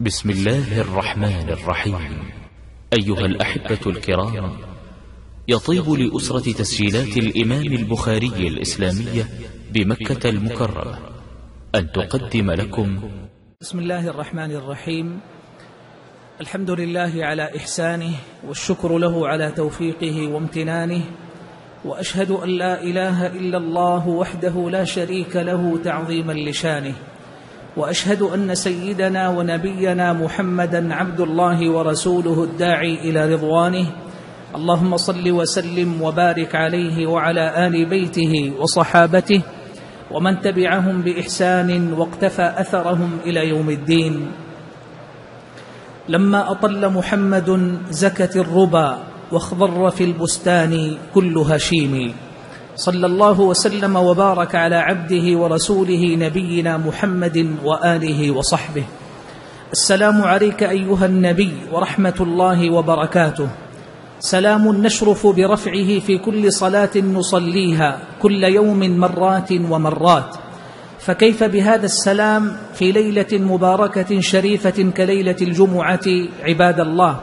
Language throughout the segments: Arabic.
بسم الله الرحمن الرحيم. أيها الأحبة الكرام يطيب لأسرة تسجيلات الإمام البخاري الإسلامية بمكة المكرمة أن تقدم لكم. بسم الله الرحمن الرحيم. الحمد لله على إحسانه والشكر له على توفيقه وامتنانه وأشهد أن لا إله إلا الله وحده لا شريك له تعظيما لشانه. وأشهد أن سيدنا ونبينا محمدا عبد الله ورسوله الداعي إلى رضوانه. اللهم صل وسلم وبارك عليه وعلى آل بيته وصحابته ومن تبعهم بإحسان واقتفى أثرهم إلى يوم الدين. لما أطل محمد زكت الربا واخضر في البستان كل هشيم. صلى الله وسلم وبارك على عبده ورسوله نبينا محمد وآله وصحبه. السلام عليك أيها النبي ورحمة الله وبركاته. سلام نشرف برفعه في كل صلاة نصليها كل يوم مرات ومرات. فكيف بهذا السلام في ليلة مباركة شريفة كليلة الجمعة عباد الله؟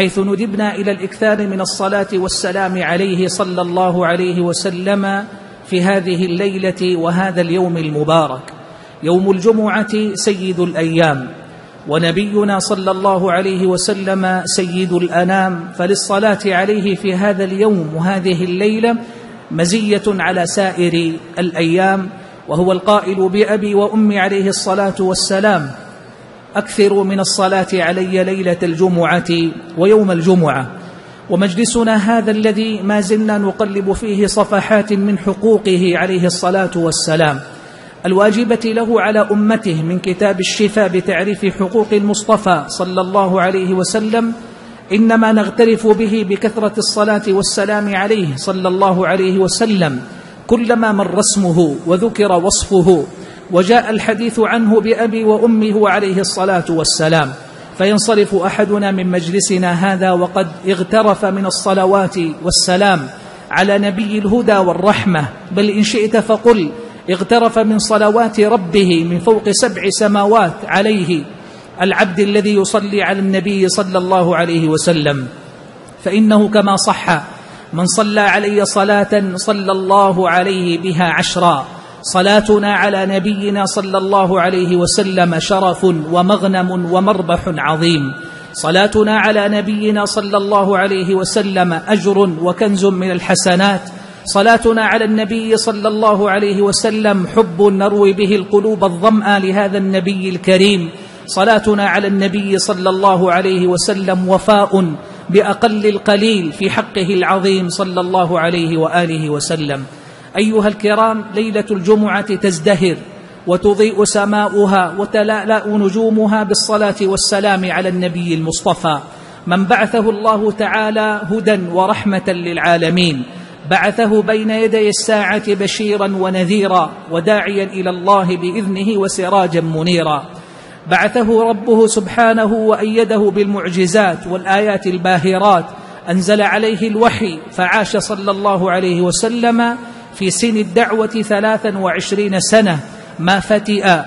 حيث ندبنا إلى الإكثار من الصلاة والسلام عليه صلى الله عليه وسلم في هذه الليلة وهذا اليوم المبارك. يوم الجمعة سيد الأيام. ونبينا صلى الله عليه وسلم سيد الأنام. فللصلاة عليه في هذا اليوم وهذه الليلة مزية على سائر الأيام. وهو القائل بأبي وأمي عليه الصلاة والسلام أكثروا من الصلاة علي ليلة الجمعة ويوم الجمعة. ومجلسنا هذا الذي ما زلنا نقلب فيه صفحات من حقوقه عليه الصلاة والسلام. الواجبة له على أمته من كتاب الشفاء بتعريف حقوق المصطفى صلى الله عليه وسلم. إنما نغترف به بكثرة الصلاة والسلام عليه صلى الله عليه وسلم. كلما مر اسمه وذكر وصفه وجاء الحديث عنه بأبي وأمه عليه الصلاة والسلام. فينصرف أحدنا من مجلسنا هذا وقد اغترف من الصلوات والسلام على نبي الهدى والرحمة. بل إن شئت فقل اغترف من صلوات ربه من فوق سبع سماوات عليه العبد الذي يصلي على النبي صلى الله عليه وسلم. فإنه كما صح من صلى علي صلاة صلى الله عليه بها عشرا صلاتنا على نبينا صلى الله عليه وسلم شرف ومغنم ومربح عظيم. صلاتنا على نبينا صلى الله عليه وسلم أجر وكنز من الحسنات. صلاتنا على النبي صلى الله عليه وسلم حب نروي به القلوب الظمأ لهذا النبي الكريم. صلاتنا على النبي صلى الله عليه وسلم وفاء بأقل القليل في حقه العظيم صلى الله عليه وآله وسلم. أيها الكرام ليلة الجمعة تزدهر وتضيء سماؤها وتلألأ نجومها بالصلاة والسلام على النبي المصطفى. من بعثه الله تعالى هدى ورحمة للعالمين. بعثه بين يدي الساعة بشيرا ونذيرا وداعيا إلى الله بإذنه وسراجا منيرا. بعثه ربه سبحانه وأيده بالمعجزات والآيات الباهرات. أنزل عليه الوحي فعاش صلى الله عليه وسلم في سن الدعوة ثلاثا وعشرين سنة ما فتئ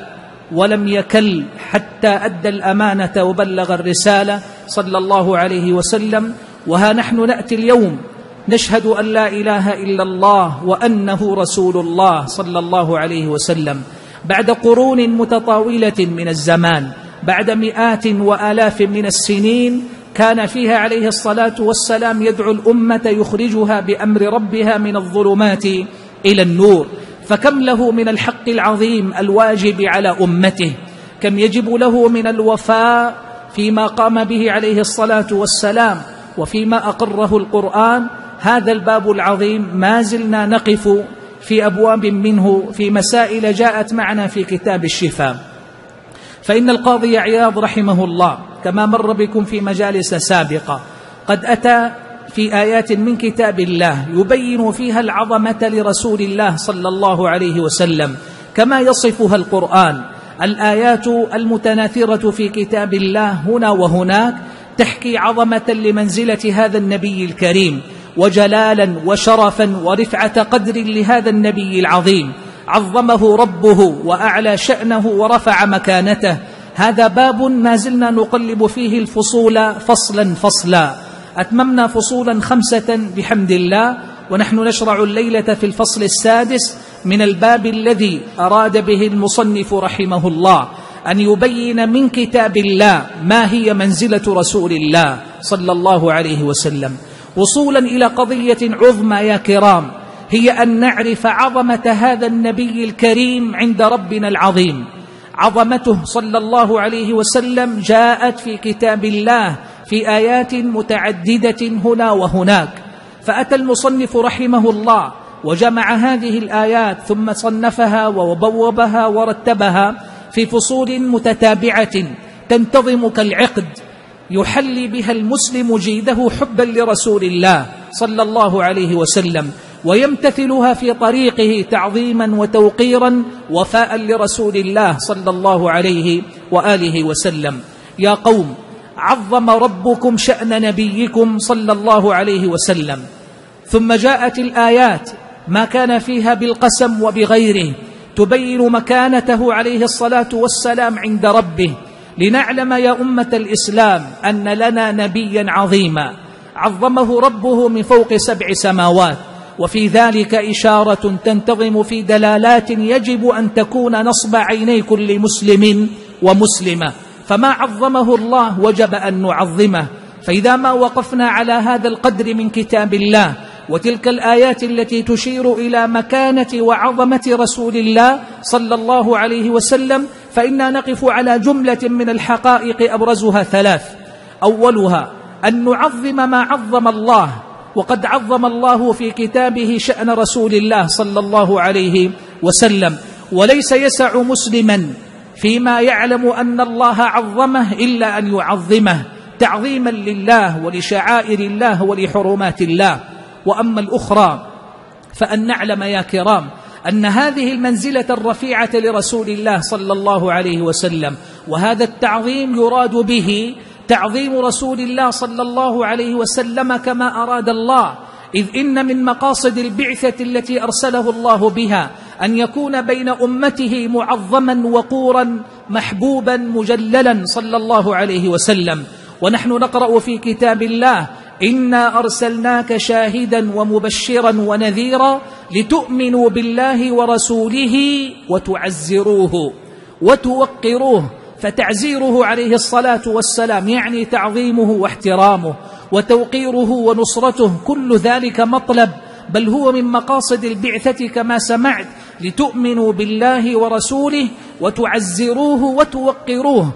ولم يكل حتى أدى الأمانة وبلغ الرسالة صلى الله عليه وسلم. وها نحن نأتي اليوم نشهد أن لا إله إلا الله وأنه رسول الله صلى الله عليه وسلم. بعد قرون متطاولة من الزمان بعد مئات وآلاف من السنين كان فيها عليه الصلاة والسلام يدعو الأمة يخرجها بأمر ربها من الظلمات. إلى النور. فكم له من الحق العظيم الواجب على أمته؟ كم يجب له من الوفاء فيما قام به عليه الصلاة والسلام وفيما أقره القرآن؟ هذا الباب العظيم ما زلنا نقف في أبواب منه في مسائل جاءت معنا في كتاب الشفاء. فإن القاضي عياض رحمه الله كما مر بكم في مجالس سابقة قد أتى في آيات من كتاب الله يبين فيها العظمة لرسول الله صلى الله عليه وسلم كما يصفها القرآن. الآيات المتناثرة في كتاب الله هنا وهناك تحكي عظمة لمنزلة هذا النبي الكريم وجلالا وشرفا ورفعة قدر لهذا النبي العظيم. عظمه ربه وأعلى شأنه ورفع مكانته. هذا باب ما زلنا نقلب فيه الفصول فصلا فصلا. أتممنا فصولا خمسة بحمد الله ونحن نشرع الليلة في الفصل السادس من الباب الذي أراد به المصنف رحمه الله أن يبين من كتاب الله ما هي منزلة رسول الله صلى الله عليه وسلم. وصولا إلى قضية عظمى يا كرام هي أن نعرف عظمة هذا النبي الكريم عند ربنا العظيم. عظمته صلى الله عليه وسلم جاءت في كتاب الله في آيات متعددة هنا وهناك. فأتى المصنف رحمه الله وجمع هذه الآيات ثم صنفها وبوبها ورتبها في فصول متتابعة تنتظم كالعقد. يحلي بها المسلم جيده حبا لرسول الله صلى الله عليه وسلم ويمتثلها في طريقه تعظيما وتوقيرا وفاء لرسول الله صلى الله عليه وآله وسلم. يا قوم عظم ربكم شأن نبيكم صلى الله عليه وسلم. ثم جاءت الآيات ما كان فيها بالقسم وبغيره تبين مكانته عليه الصلاة والسلام عند ربه. لنعلم يا أمة الإسلام أن لنا نبيا عظيما. عظمه ربه من فوق سبع سماوات. وفي ذلك إشارة تنتظم في دلالات يجب أن تكون نصب عيني كل مسلم ومسلمة. فما عظمه الله وجب أن نعظمه. فإذا ما وقفنا على هذا القدر من كتاب الله وتلك الآيات التي تشير إلى مكانة وعظمة رسول الله صلى الله عليه وسلم فإنا نقف على جملة من الحقائق أبرزها ثلاث. أولها أن نعظم ما عظم الله وقد عظم الله في كتابه شأن رسول الله صلى الله عليه وسلم وليس يسع مسلما. فيما يعلم أن الله عظمه إلا أن يعظمه تعظيما لله ولشعائر الله ولحرمات الله. وأما الأخرى فأن نعلم يا كرام أن هذه المنزلة الرفيعة لرسول الله صلى الله عليه وسلم وهذا التعظيم يراد به تعظيم رسول الله صلى الله عليه وسلم كما أراد الله. إذ إن من مقاصد البعثة التي أرسله الله بها أن يكون بين أمته معظما وقورا محبوبا مجللا صلى الله عليه وسلم. ونحن نقرأ في كتاب الله إنا أرسلناك شاهدا ومبشرا ونذيرا لتؤمنوا بالله ورسوله وتعزروه وتوقروه فتعزيره عليه الصلاة والسلام يعني تعظيمه واحترامه. وتوقيره ونصرته كل ذلك مطلب بل هو من مقاصد البعثة كما سمعت لتؤمنوا بالله ورسوله وتعزروه وتوقروه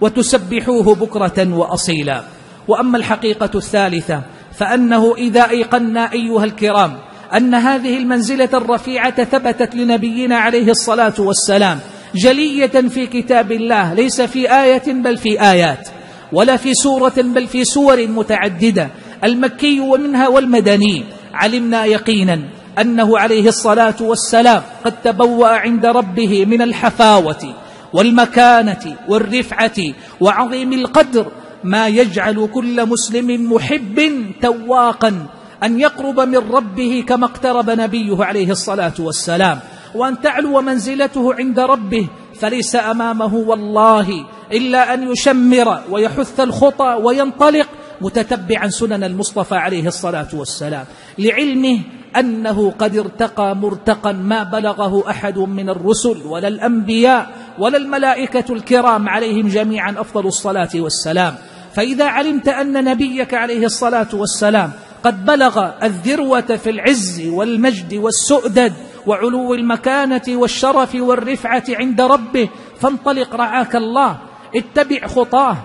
وتسبحوه بكرة وأصيلا. وأما الحقيقة الثالثة فأنه إذا أيقنا أيها الكرام أن هذه المنزلة الرفيعة ثبتت لنبينا عليه الصلاة والسلام جلية في كتاب الله ليس في آية بل في آيات. ولا في سورة بل في سور متعددة. المكي ومنها والمدني. علمنا يقينا أنه عليه الصلاة والسلام قد تبوأ عند ربه من الحفاوة والمكانة والرفعة وعظيم القدر. ما يجعل كل مسلم محب تواقا أن يقرب من ربه كما اقترب نبيه عليه الصلاة والسلام. وأن تعلو منزلته عند ربه فليس أمامه والله إلا أن يشمر ويحث الخطى وينطلق متتبعا سنن المصطفى عليه الصلاة والسلام لعلمه أنه قد ارتقى مرتقا ما بلغه أحد من الرسل ولا الأنبياء ولا الملائكة الكرام عليهم جميعا أفضل الصلاة والسلام. فإذا علمت أن نبيك عليه الصلاة والسلام قد بلغ الذروة في العز والمجد والسؤدد وعلو المكانة والشرف والرفعة عند ربه فانطلق رعاك الله اتبع خطاه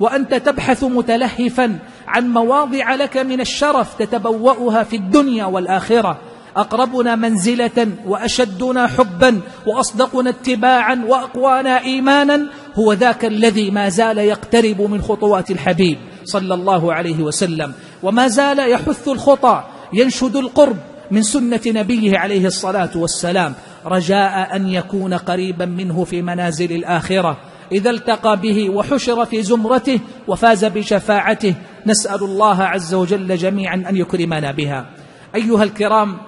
وأنت تبحث متلهفا عن مواضع لك من الشرف تتبوأها في الدنيا والآخرة. أقربنا منزلة وأشدنا حبا وأصدقنا اتباعا وأقوانا إيمانا هو ذاك الذي ما زال يقترب من خطوات الحبيب صلى الله عليه وسلم. وما زال يحث الخطى ينشد القرب من سنة نبيه عليه الصلاة والسلام. رجاء أن يكون قريبا منه في منازل الآخرة. إذا التقى به وحشر في زمرته وفاز بشفاعته نسأل الله عز وجل جميعا أن يكرمنا بها. أيها الكرام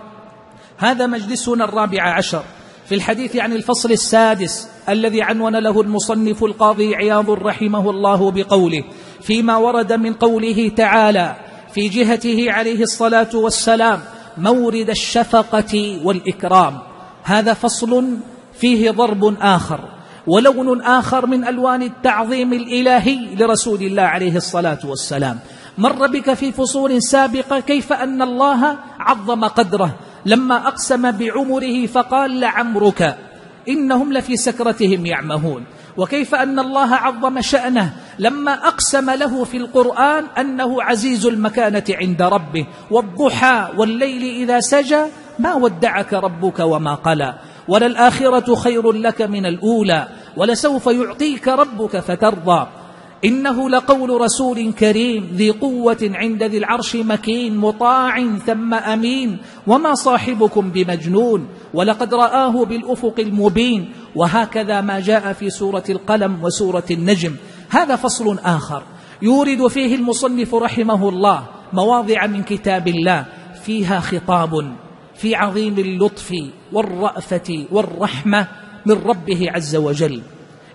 هذا مجلسنا الرابع عشر في الحديث عن الفصل السادس الذي عنون له المصنف القاضي عياض رحمه الله بقوله فيما ورد من قوله تعالى في جهته عليه الصلاة والسلام مورد الشفقة والإكرام. هذا فصل فيه ضرب آخر. ولون آخر من ألوان التعظيم الإلهي لرسول الله عليه الصلاة والسلام. مر بك في فصول سابقة كيف أن الله عظم قدره. لما أقسم بعمره فقال لعمرك إنهم لفي سكرتهم يعمهون. وكيف أن الله عظم شأنه. لما أقسم له في القرآن أنه عزيز المكانة عند ربه. والضحى والليل إذا سجى ما ودعك ربك وما قلى. وللآخرة خير لك من الأولى ولسوف يعطيك ربك فترضى. إنه لقول رسول كريم ذي قوة عند ذي العرش مكين مطاع ثم أمين وما صاحبكم بمجنون. ولقد رآه بالأفق المبين وهكذا ما جاء في سورة القلم وسورة النجم. هذا فصل آخر يورد فيه المصنف رحمه الله مواضع من كتاب الله فيها خطاب. في عظيم اللطف والرأفة والرحمة من ربه عز وجل.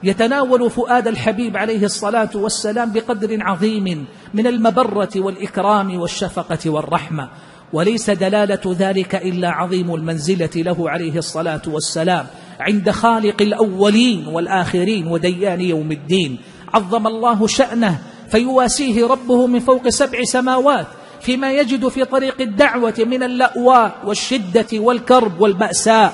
يتناول فؤاد الحبيب عليه الصلاة والسلام بقدر عظيم من المبرة والإكرام والشفقة والرحمة. وليس دلالة ذلك إلا عظيم المنزلة له عليه الصلاة والسلام عند خالق الأولين والآخرين وديان يوم الدين. عظم الله شأنه فيواسيه ربه من فوق سبع سماوات فيما يجد في طريق الدعوة من اللأواء والشدة والكرب والمأساة.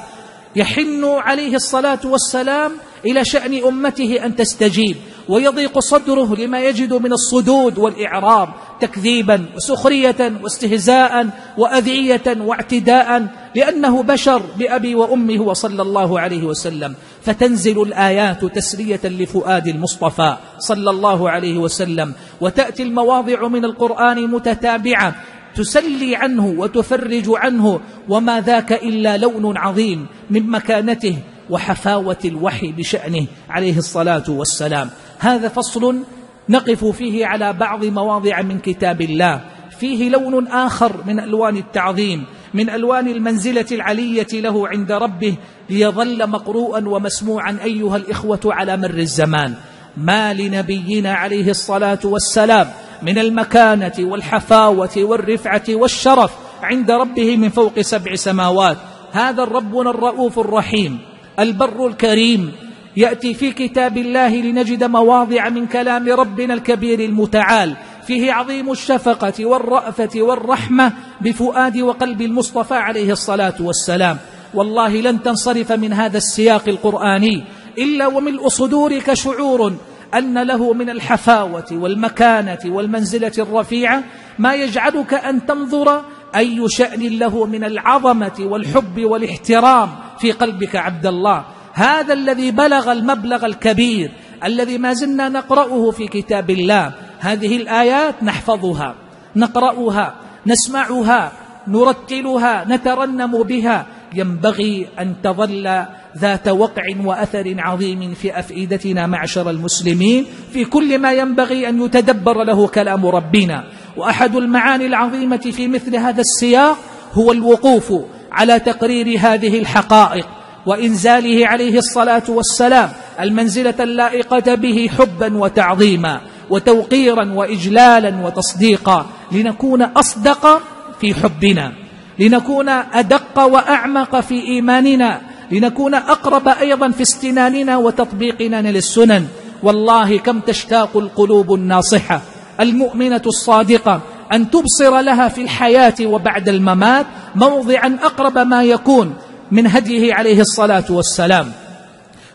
يحن عليه الصلاة والسلام إلى شأن أمته أن تستجيب. ويضيق صدره لما يجد من الصدود والإعراب تكذيبا وسخرية واستهزاء وأذية واعتداء لأنه بشر بأبي وأمه وصلى الله عليه وسلم. فتنزل الآيات تسلية لفؤاد المصطفى صلى الله عليه وسلم. وتأتي المواضع من القرآن متتابعة تسلي عنه وتفرج عنه. وما ذاك إلا لون عظيم من مكانته وحفاوة الوحي بشأنه عليه الصلاة والسلام. هذا فصل نقف فيه على بعض مواضع من كتاب الله. فيه لون آخر من ألوان التعظيم من ألوان المنزلة العلية له عند ربه ليظل مقروءا ومسموعا أيها الإخوة على مر الزمان. ما لنبينا عليه الصلاة والسلام من المكانة والحفاوة والرفعة والشرف عند ربه من فوق سبع سماوات. هذا ربنا الرؤوف الرحيم البر الكريم يأتي في كتاب الله لنجد مواضع من كلام ربنا الكبير المتعال. فيه عظيم الشفقة والرأفة والرحمة بفؤاد وقلب المصطفى عليه الصلاة والسلام. والله لن تنصرف من هذا السياق القرآني إلا وملء صدورك شعور أن له من الحفاوة والمكانة والمنزلة الرفيعة ما يجعلك أن تنظر أي شأن له من العظمة والحب والاحترام في قلبك عبد الله. هذا الذي بلغ المبلغ الكبير الذي ما زلنا نقرأه في كتاب الله. هذه الآيات نحفظها نقرأها نسمعها نرتلها نترنم بها. ينبغي أن تظل ذات وقع وأثر عظيم في أفئدتنا معشر المسلمين. في كل ما ينبغي أن يتدبر له كلام ربنا. وأحد المعاني العظيمة في مثل هذا السياق هو الوقوف على تقرير هذه الحقائق. وإنزاله عليه الصلاة والسلام المنزلة اللائقة به حبا وتعظيما وتوقيرا وإجلالا وتصديقا لنكون أصدق في حبنا لنكون أدق وأعمق في إيماننا لنكون أقرب أيضا في استناننا وتطبيقنا للسنن. والله كم تشتاق القلوب الناصحة المؤمنة الصادقة أن تبصر لها في الحياة وبعد الممات موضعا أقرب ما يكون من هديه عليه الصلاة والسلام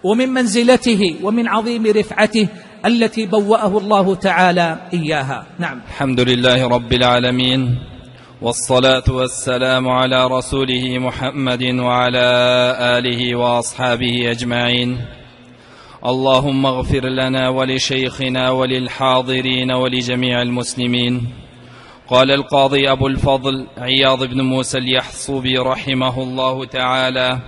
ومن منزلته ومن عظيم رفعته التي بوأه الله تعالى إياها. نعم. الحمد لله رب العالمين والصلاة والسلام على رسوله محمد وعلى آله وأصحابه أجمعين. اللهم اغفر لنا ولشيخنا وللحاضرين ولجميع المسلمين. قال القاضي أبو الفضل عياض بن موسى اليحصبي رحمه الله تعالى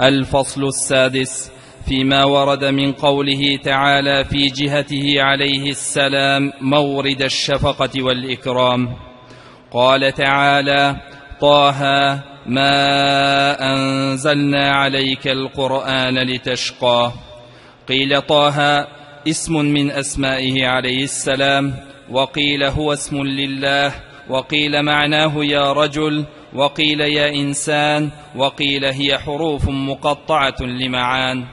الفصل السادس فيما ورد من قوله تعالى في جهته عليه السلام مورد الشفقة والإكرام. قال تعالى طه ما أنزلنا عليك القرآن لتشقى. قيل طه اسم من أسمائه عليه السلام وقيل هو اسم لله وقيل معناه يا رجل وقيل يا إنسان وقيل هي حروف مقطعة لمعان.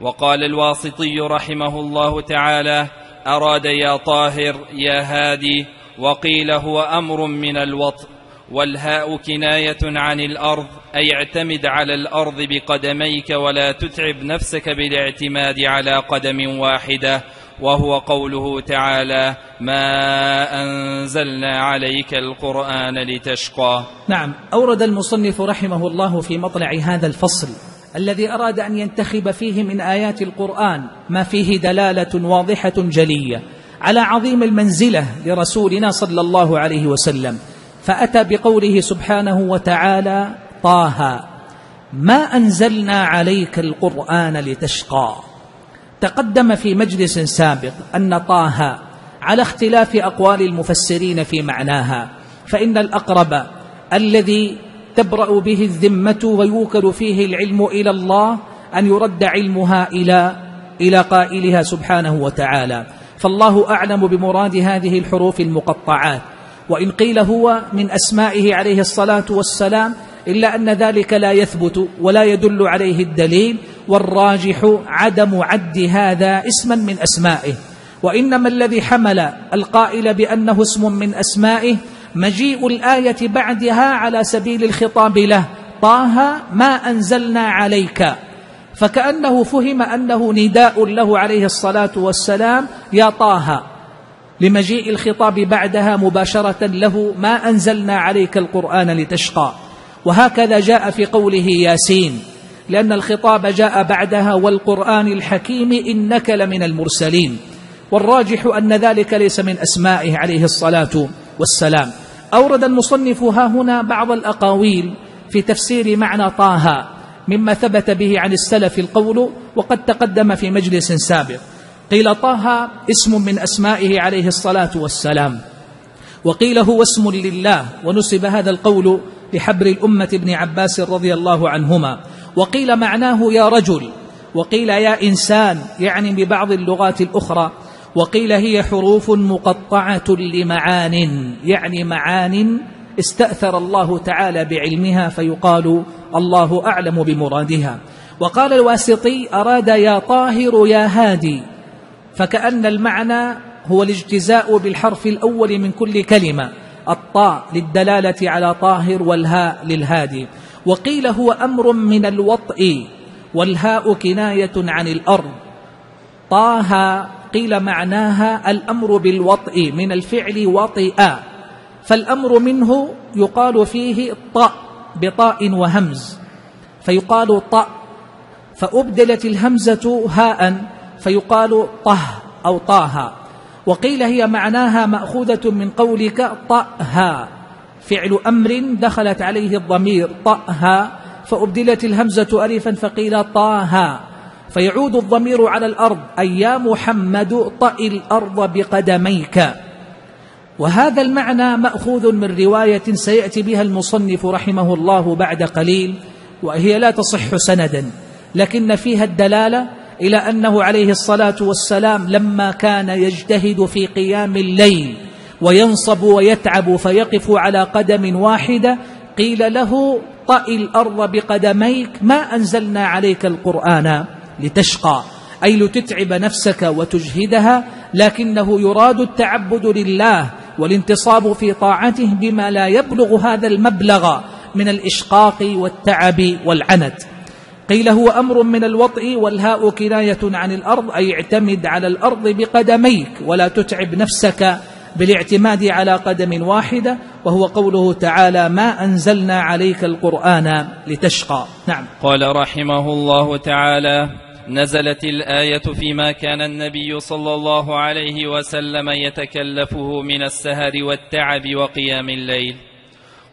وقال الواسطي رحمه الله تعالى أراد يا طاهر يا هادي وقيل هو أمر من الوطء والهاء كناية عن الأرض أي اعتمد على الأرض بقدميك ولا تتعب نفسك بالاعتماد على قدم واحدة وهو قوله تعالى ما أنزلنا عليك القرآن لتشقى. نعم أورد المصنف رحمه الله في مطلع هذا الفصل. الذي أراد أن ينتخب فيه من آيات القرآن ما فيه دلالة واضحة جلية على عظيم المنزلة لرسولنا صلى الله عليه وسلم. فأتى بقوله سبحانه وتعالى طه ما أنزلنا عليك القرآن لتشقى. تقدم في مجلس سابق أن طه على اختلاف أقوال المفسرين في معناها فإن الأقرب الذي تبرأ به الذمة ويوكل فيه العلم إلى الله أن يرد علمها إلى إلى قائلها سبحانه وتعالى. فالله أعلم بمراد هذه الحروف المقطعات. وإن قيل هو من أسمائه عليه الصلاة والسلام إلا أن ذلك لا يثبت ولا يدل عليه الدليل والراجح عدم عد هذا اسما من أسمائه. وإنما الذي حمل القائل بأنه اسم من أسمائه مجيء الآية بعدها على سبيل الخطاب له طه ما أنزلنا عليك. فكأنه فهم أنه نداء له عليه الصلاة والسلام يا طه لمجيء الخطاب بعدها مباشرة له ما أنزلنا عليك القرآن لتشقى. وهكذا جاء في قوله ياسين لأن الخطاب جاء بعدها والقرآن الحكيم إنك لمن المرسلين. والراجح أن ذلك ليس من أسمائه عليه الصلاة والسلام. أورد المصنف ها هنا بعض الأقاويل في تفسير معنى طه مما ثبت به عن السلف القول وقد تقدم في مجلس سابق. قيل طه اسم من أسمائه عليه الصلاة والسلام. وقيل هو اسم لله ونسب هذا القول لحبر الأمة ابن عباس رضي الله عنهما. وقيل معناه يا رجل وقيل يا إنسان يعني ببعض اللغات الأخرى. وقيل هي حروف مقطعة لمعان يعني معان استأثر الله تعالى بعلمها فيقال الله أعلم بمرادها. وقال الواسطي أراد يا طاهر يا هادي فكأن المعنى هو الاجتزاء بالحرف الأول من كل كلمة الطاء للدلالة على طاهر والهاء للهادي. وقيل هو أمر من الوطء والهاء كناية عن الأرض. طه قيل معناها الأمر بالوطء من الفعل وطئ فالأمر منه يقال فيه طأ بطاء وهمز. فيقال طأ فأبدلت الهمزة هاء فيقال طه أو طه. وقيل هي معناها مأخوذة من قولك طأها. فعل أمر دخلت عليه الضمير طأها فأبدلت الهمزة ألفا فقيل طاها فيعود الضمير على الأرض. أي يا محمد طأ الأرض بقدميك. وهذا المعنى مأخوذ من رواية سيأتي بها المصنف رحمه الله بعد قليل وهي لا تصح سندا. لكن فيها الدلالة إلى أنه عليه الصلاة والسلام لما كان يجتهد في قيام الليل وينصب ويتعب فيقف على قدم واحدة قيل له طأ الأرض بقدميك ما أنزلنا عليك القرآن. لتشقى أي لتتعب نفسك وتجهدها لكنه يراد التعبد لله والانتصاب في طاعته بما لا يبلغ هذا المبلغ من الإشقاق والتعب والعنت. قيل هو أمر من الوطء والهاء كناية عن الأرض أي اعتمد على الأرض بقدميك ولا تتعب نفسك بالاعتماد على قدم واحدة وهو قوله تعالى ما أنزلنا عليك القرآن لتشقى نعم. قال رحمه الله تعالى نزلت الآية فيما كان النبي صلى الله عليه وسلم يتكلفه من السهر والتعب وقيام الليل.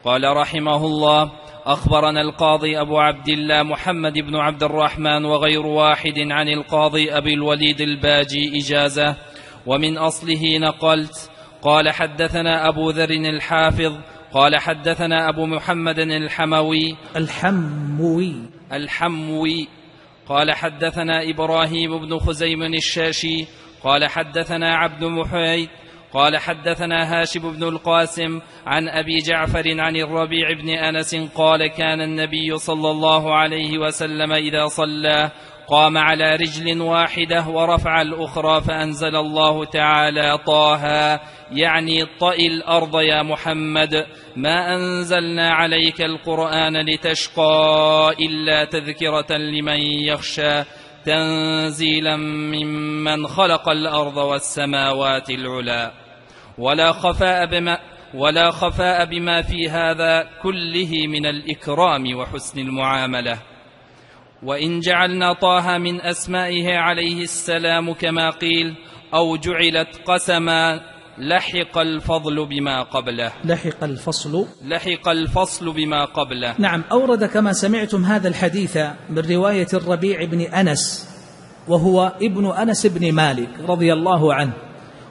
قال رحمه الله أخبرنا القاضي أبو عبد الله محمد بن عبد الرحمن وغير واحد عن القاضي أبي الوليد الباجي إجازة ومن أصله نقلت قال حدثنا أبو ذر الحافظ قال حدثنا أبو محمد الحموي. الحموي. الحموي. قال حدثنا إبراهيم بن خزيم الشاشي قال حدثنا عبد محيد قال حدثنا هاشم بن القاسم عن أبي جعفر عن الربيع بن أنس قال كان النبي صلى الله عليه وسلم إذا صلى قام على رجل واحدة ورفع الأخرى فأنزل الله تعالى طه يعني طئ الأرض يا محمد ما أنزلنا عليك القرآن لتشقى إلا تذكرة لمن يخشى تنزيلا ممن خلق الأرض والسماوات العلى. ولا خفاء بما ولا خفاء بما في هذا كله من الإكرام وحسن المعاملة. وإن جعلنا طه من أسمائه عليه السلام كما قيل أو جعلت قسما لحق الفضل بما قبله. لحق الفصل. لحق الفصل بما قبله. نعم أورد كما سمعتم هذا الحديث من رواية الربيع بن أنس وهو ابن أنس بن مالك رضي الله عنه.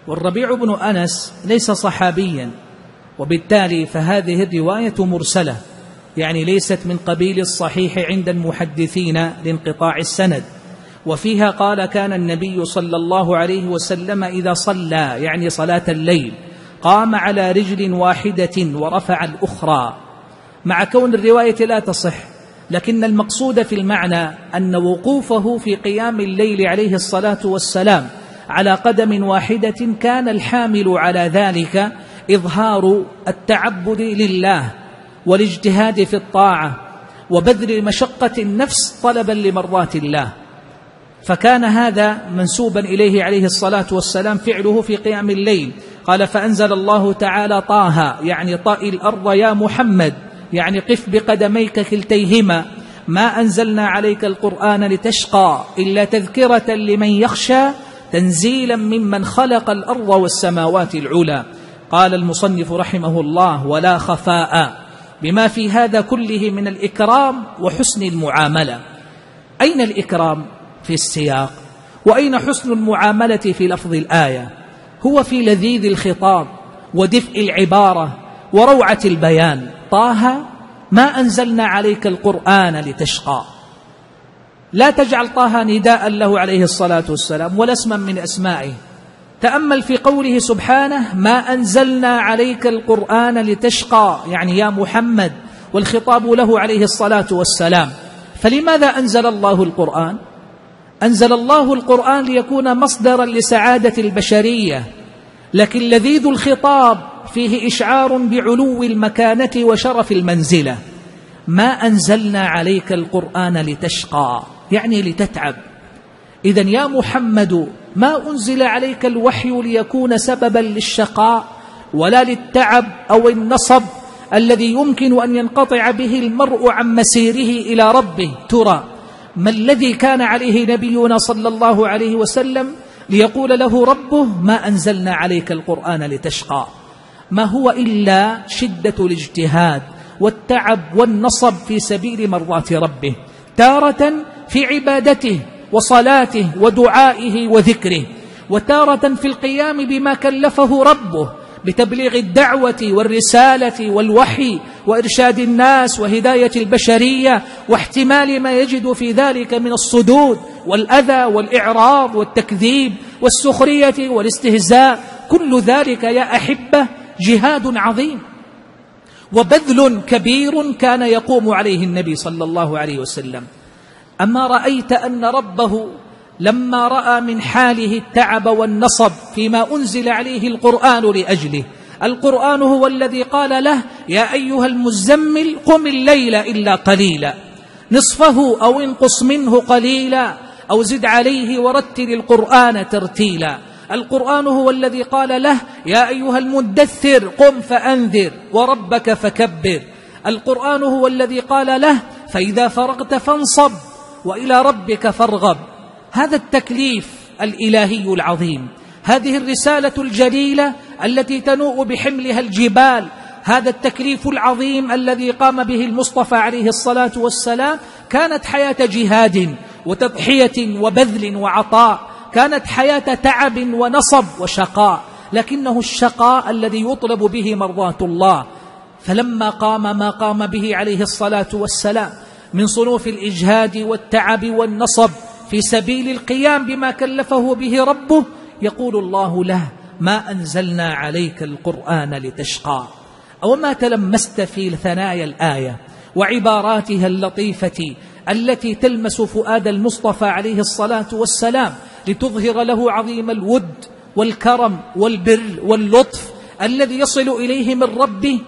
والربيع بن أنس ليس صحابيا وبالتالي فهذه الرواية مرسلة يعني ليست من قبيل الصحيح عند المحدثين لانقطاع السند. وفيها قال كان النبي صلى الله عليه وسلم إذا صلى يعني صلاة الليل قام على رجل واحدة ورفع الأخرى. مع كون الرواية لا تصح لكن المقصود في المعنى أن وقوفه في قيام الليل عليه الصلاة والسلام على قدم واحدة كان الحامل على ذلك إظهار التعبد لله والاجتهاد في الطاعة وبذل مشقة النفس طلبا لمرضات الله. فكان هذا منسوبا إليه عليه الصلاة والسلام فعله في قيام الليل. قال فأنزل الله تعالى طه يعني طائ الأرض يا محمد يعني قف بقدميك كلتيهما. ما أنزلنا عليك القرآن لتشقى إلا تذكرة لمن يخشى تنزيلا ممن خلق الأرض والسماوات العلى. قال المصنف رحمه الله ولا خفاء بما في هذا كله من الإكرام وحسن المعاملة. أين الإكرام؟ في السياق؟ وأين حسن المعاملة في لفظ الآية؟ هو في لذيذ الخطاب ودفء العبارة وروعة البيان. طه ما أنزلنا عليك القرآن لتشقى. لا تجعل طه نداء له عليه الصلاة والسلام ولا اسما من أسمائه. تأمل في قوله سبحانه ما أنزلنا عليك القرآن لتشقى. يعني يا محمد والخطاب له عليه الصلاة والسلام. فلماذا أنزل الله القرآن؟ أنزل الله القرآن ليكون مصدرا لسعادة البشرية لكن لذيذ الخطاب فيه إشعار بعلو المكانة وشرف المنزلة. ما أنزلنا عليك القرآن لتشقى يعني لتتعب. إذا يا محمد ما أنزل عليك الوحي ليكون سببا للشقاء ولا للتعب أو النصب الذي يمكن أن ينقطع به المرء عن مسيره إلى ربه. ترى ما الذي كان عليه نبينا صلى الله عليه وسلم ليقول له ربه ما أنزلنا عليك القرآن لتشقى. ما هو إلا شدة الاجتهاد والتعب والنصب في سبيل مرضاة ربه تارة في عبادته وصلاته ودعائه وذكره وتارة في القيام بما كلفه ربه بتبليغ الدعوة والرسالة والوحي وإرشاد الناس وهداية البشرية واحتمال ما يجد في ذلك من الصدود والأذى والإعراض والتكذيب والسخرية والاستهزاء. كل ذلك يا أحبة جهاد عظيم. وبذل كبير كان يقوم عليه النبي صلى الله عليه وسلم. أما رأيت أن ربه لما رأى من حاله التعب والنصب فيما أنزل عليه القرآن لأجله. القرآن هو الذي قال له يا أيها المزمل قم الليل إلا قليلا. نصفه أو انقص منه قليلا. أو زد عليه ورتل القرآن ترتيلا. القرآن هو الذي قال له يا أيها المدثر قم فأنذر وربك فكبر. القرآن هو الذي قال له فإذا فرغت فانصب وإلى ربك فارغب. هذا التكليف الإلهي العظيم. هذه الرسالة الجليلة التي تنوء بحملها الجبال. هذا التكليف العظيم الذي قام به المصطفى عليه الصلاة والسلام. كانت حياة جهاد وتضحية وبذل وعطاء. كانت حياة تعب ونصب وشقاء. لكنه الشقاء الذي يطلب به مرضاة الله. فلما قام ما قام به عليه الصلاة والسلام من صنوف الإجهاد والتعب والنصب في سبيل القيام بما كلفه به ربه يقول الله له ما أنزلنا عليك القرآن لتشقى أو ما تلمست في ثنايا الآية وعباراتها اللطيفة التي تلمس فؤاد المصطفى عليه الصلاة والسلام لتظهر له عظيم الود والكرم والبر واللطف الذي يصل إليه من ربه.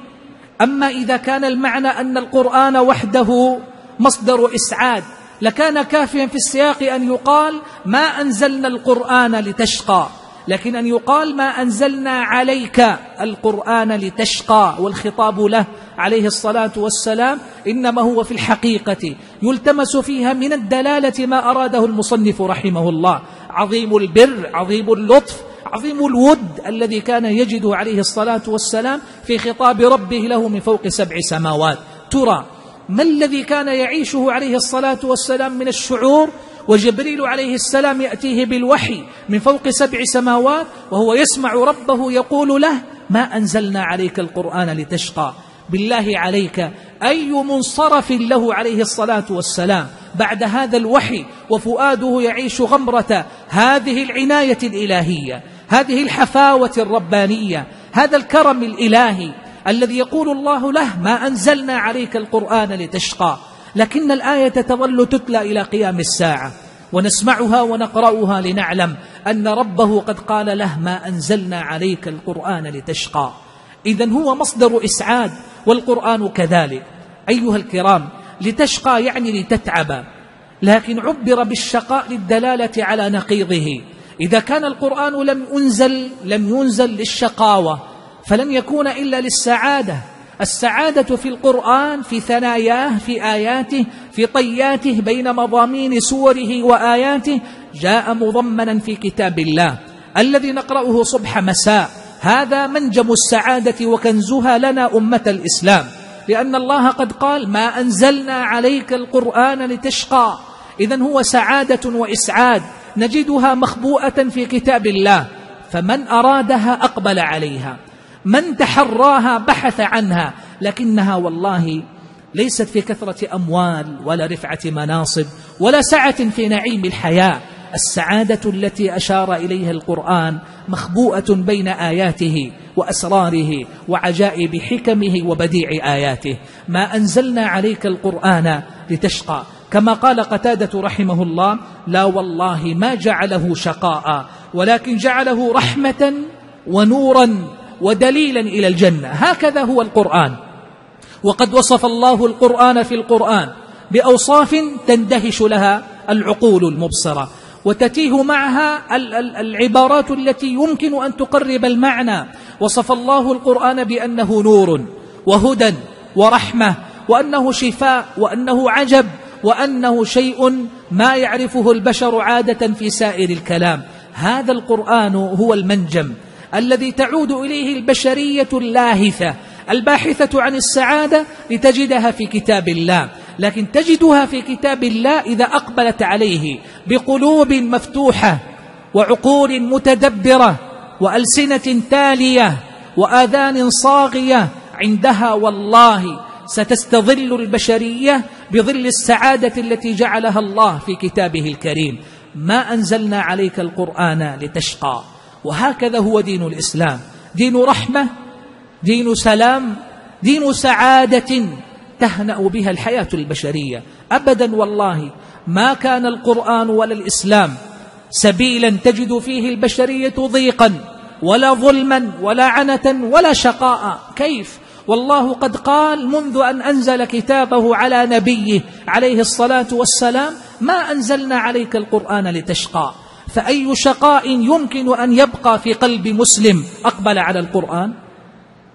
أما إذا كان المعنى أن القرآن وحده مصدر إسعاد لكان كافيا في السياق أن يقال ما أنزلنا القرآن لتشقى لكن أن يقال ما أنزلنا عليك القرآن لتشقى والخطاب له عليه الصلاة والسلام إنما هو في الحقيقة يلتمس فيها من الدلالة ما أراده المصنف رحمه الله. عظيم البر عظيم اللطف عظيم الود الذي كان يجده عليه الصلاة والسلام في خطاب ربه له من فوق سبع سماوات. ترى ما الذي كان يعيشه عليه الصلاة والسلام من الشعور؟ وجبريل عليه السلام يأتيه بالوحي من فوق سبع سماوات وهو يسمع ربه يقول له ما أنزلنا عليك القرآن لتشقى؟ بالله عليك أي منصرف له عليه الصلاة والسلام؟ بعد هذا الوحي وفؤاده يعيش غمرة هذه العناية الإلهية هذه الحفاوة الربانية هذا الكرم الإلهي الذي يقول الله له ما أنزلنا عليك القرآن لتشقى لكن الآية تظل تتلى إلى قيام الساعة ونسمعها ونقرأها لنعلم أن ربه قد قال له ما أنزلنا عليك القرآن لتشقى. إذا هو مصدر إسعاد والقرآن كذلك. أيها الكرام لتشقى يعني لتتعب لكن عبر بالشقاء للدلالة على نقيضه. إذا كان القرآن لم ينزل لم ينزل للشقاوة فلن يكون إلا للسعادة. السعادة في القرآن في ثناياه في آياته في طياته بين مضامين سوره وآياته. جاء مضمنا في كتاب الله الذي نقرأه صبح مساء. هذا منجم السعادة وكنزها لنا أمة الإسلام. لأن الله قد قال ما أنزلنا عليك القرآن لتشقى. إذا هو سعادة وإسعاد. نجدها مخبوءة في كتاب الله. فمن أرادها أقبل عليها. من تحراها بحث عنها لكنها والله ليست في كثرة أموال ولا رفعة مناصب ولا سعة في نعيم الحياة. السعادة التي أشار إليها القرآن مخبوءة بين آياته وأسراره وعجائب حكمه وبديع آياته. ما أنزلنا عليك القرآن لتشقى. كما قال قتادة رحمه الله لا والله ما جعله شقاء ولكن جعله رحمة ونورا ودليلا إلى الجنة. هكذا هو القرآن. وقد وصف الله القرآن في القرآن بأوصاف تندهش لها العقول المبصرة وتتيه معها العبارات التي يمكن أن تقرب المعنى. وصف الله القرآن بأنه نور وهدى ورحمة وأنه شفاء وأنه عجب وأنه شيء ما يعرفه البشر عادة في سائر الكلام. هذا القرآن هو المنجم الذي تعود إليه البشرية اللاهثة الباحثة عن السعادة لتجدها في كتاب الله. لكن تجدها في كتاب الله إذا أقبلت عليه بقلوب مفتوحة وعقول متدبرة وألسنة تالية وآذان صاغية عندها والله ستستظل البشرية بظل السعادة التي جعلها الله في كتابه الكريم. ما أنزلنا عليك القرآن لتشقى. وهكذا هو دين الإسلام. دين رحمة دين سلام دين سعادة تهنأ بها الحياة البشرية. أبدا والله ما كان القرآن ولا الإسلام سبيلا تجد فيه البشرية ضيقا ولا ظلما ولا عنة ولا شقاء. كيف؟ والله قد قال منذ أن أنزل كتابه على نبيه عليه الصلاة والسلام ما أنزلنا عليك القرآن لتشقى. فأي شقاء يمكن أن يبقى في قلب مسلم؟ أقبل على القرآن.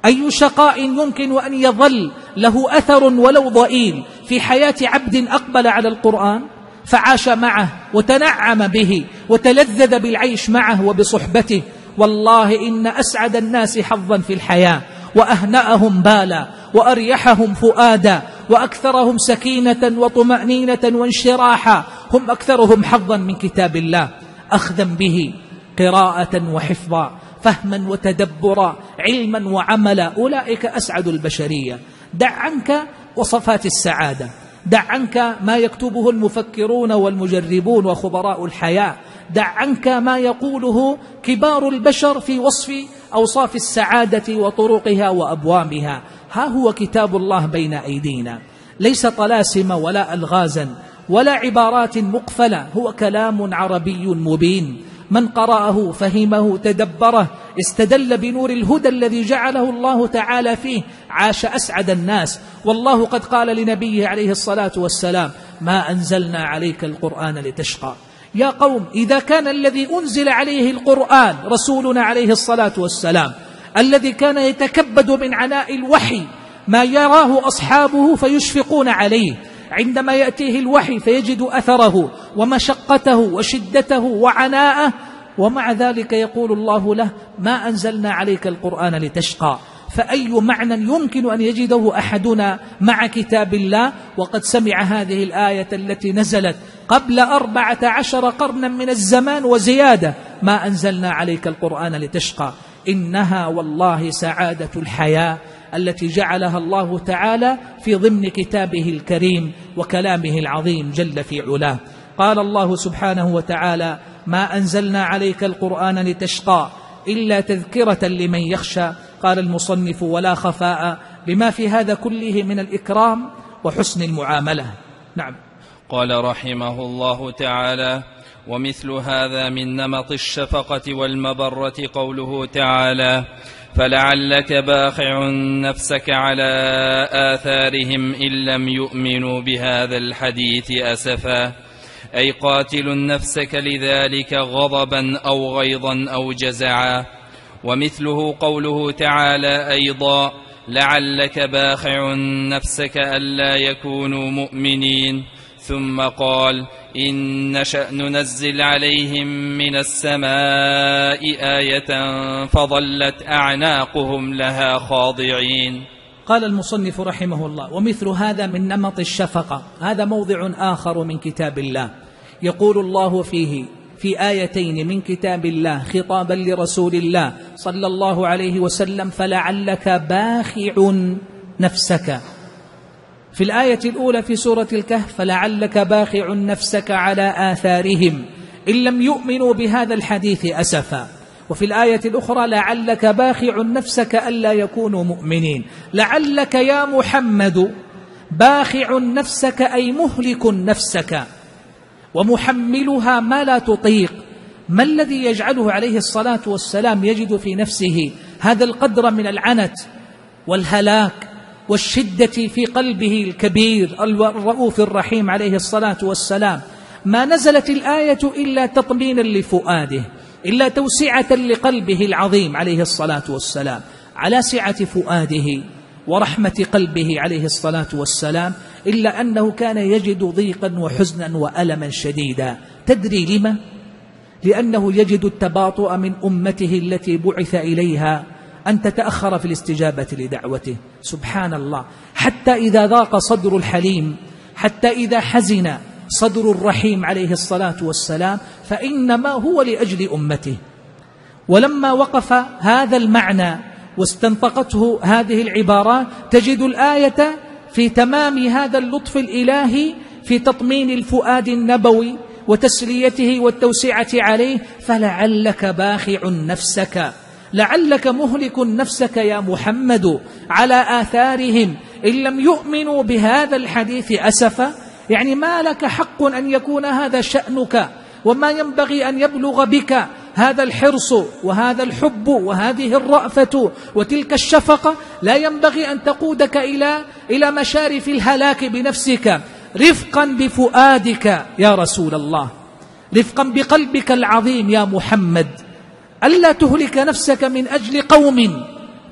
أي شقاء يمكن أن يظل له أثر ولو ضئيل في حياة عبد؟ أقبل على القرآن. فعاش معه وتنعم به وتلذذ بالعيش معه وبصحبته. والله إن أسعد الناس حظا في الحياة. وأهنأهم بالا وأريحهم فؤادا وأكثرهم سكينة وطمأنينة وانشراحا. هم أكثرهم حظا من كتاب الله. أخذا به قراءة وحفظا فهما وتدبرا علما وعملا. أولئك أسعد البشرية. دع عنك وصفات السعادة. دع عنك ما يكتبه المفكرون والمجربون وخبراء الحياة. دع عنك ما يقوله كبار البشر في وصف أوصاف السعادة وطرقها وأبوابها. ها هو كتاب الله بين أيدينا. ليس طلاسم ولا ألغازا. ولا عبارات مقفلة. هو كلام عربي مبين. من قرأه فهمه تدبره استدل بنور الهدى الذي جعله الله تعالى فيه عاش أسعد الناس. والله قد قال لنبيه عليه الصلاة والسلام ما أنزلنا عليك القرآن لتشقى. يا قوم إذا كان الذي أنزل عليه القرآن رسولنا عليه الصلاة والسلام الذي كان يتكبد من عناء الوحي ما يراه أصحابه فيشفقون عليه. عندما يأتيه الوحي فيجد أثره ومشقته وشدته وعناءه ومع ذلك يقول الله له ما أنزلنا عليك القرآن لتشقى فأي معنى يمكن أن يجده أحدنا مع كتاب الله؟ وقد سمع هذه الآية التي نزلت قبل أربعة عشر قرنا من الزمان وزيادة ما أنزلنا عليك القرآن لتشقى إنها والله سعادة الحياة التي جعلها الله تعالى في ضمن كتابه الكريم وكلامه العظيم جل في علاه. قال الله سبحانه وتعالى ما أنزلنا عليك القرآن لتشقى إلا تذكرة لمن يخشى. قال المصنف ولا خفاء بما في هذا كله من الإكرام وحسن المعاملة. نعم. قال رحمه الله تعالى ومثل هذا من نمط الشفقة والمبرة قوله تعالى فلعلك باخع نفسك على آثارهم إن لم يؤمنوا بهذا الحديث أسفا. أي قاتل نفسك لذلك غضبا أو غيظا أو جزعا. ومثله قوله تعالى أيضا لعلك باخع نفسك ألا يكونوا مؤمنين. ثم قال إن نشأ ننزل عليهم من السماء آية فظلت أعناقهم لها خاضعين. قال المصنف رحمه الله ومثل هذا من نمط الشفقة. هذا موضع آخر من كتاب الله. يقول الله فيه في آيتين من كتاب الله خطابا لرسول الله صلى الله عليه وسلم فلعلك باخع نفسك. في الآية الأولى في سورة الكهف فلعلك باخع نفسك على آثارهم إن لم يؤمنوا بهذا الحديث أسفا. وفي الآية الأخرى لعلك باخع نفسك ألا يكونوا مؤمنين. لعلك يا محمد باخع نفسك أي مهلك نفسك. ومحملها ما لا تطيق. ما الذي يجعله عليه الصلاة والسلام يجد في نفسه؟ هذا القدر من العنت والهلاك. والشدة في قلبه الكبير الرؤوف الرحيم عليه الصلاة والسلام. ما نزلت الآية إلا تطمينا لفؤاده إلا توسعة لقلبه العظيم عليه الصلاة والسلام. على سعة فؤاده ورحمة قلبه عليه الصلاة والسلام. إلا أنه كان يجد ضيقا وحزنا وألما شديدا. تدري لما؟ لأنه يجد التباطؤ من أمته التي بعث إليها أن تتأخر في الاستجابة لدعوته. سبحان الله حتى إذا ضاق صدر الحليم حتى إذا حزن صدر الرحيم عليه الصلاة والسلام فإنما هو لأجل أمته. ولما وقف هذا المعنى واستنطقته هذه العبارات تجد الآية في تمام هذا اللطف الإلهي في تطمين الفؤاد النبوي وتسليته والتوسعة عليه فلعلك باخع نفسك. لعلك مهلك نفسك يا محمد على آثارهم. إن لم يؤمنوا بهذا الحديث أسفا يعني ما لك حق أن يكون هذا شأنك وما ينبغي أن يبلغ بك هذا الحرص وهذا الحب وهذه الرأفة وتلك الشفقة. لا ينبغي أن تقودك إلى إلى مشارف الهلاك بنفسك. رفقا بفؤادك يا رسول الله. رفقا بقلبك العظيم يا محمد. ألا تهلك نفسك من أجل قوم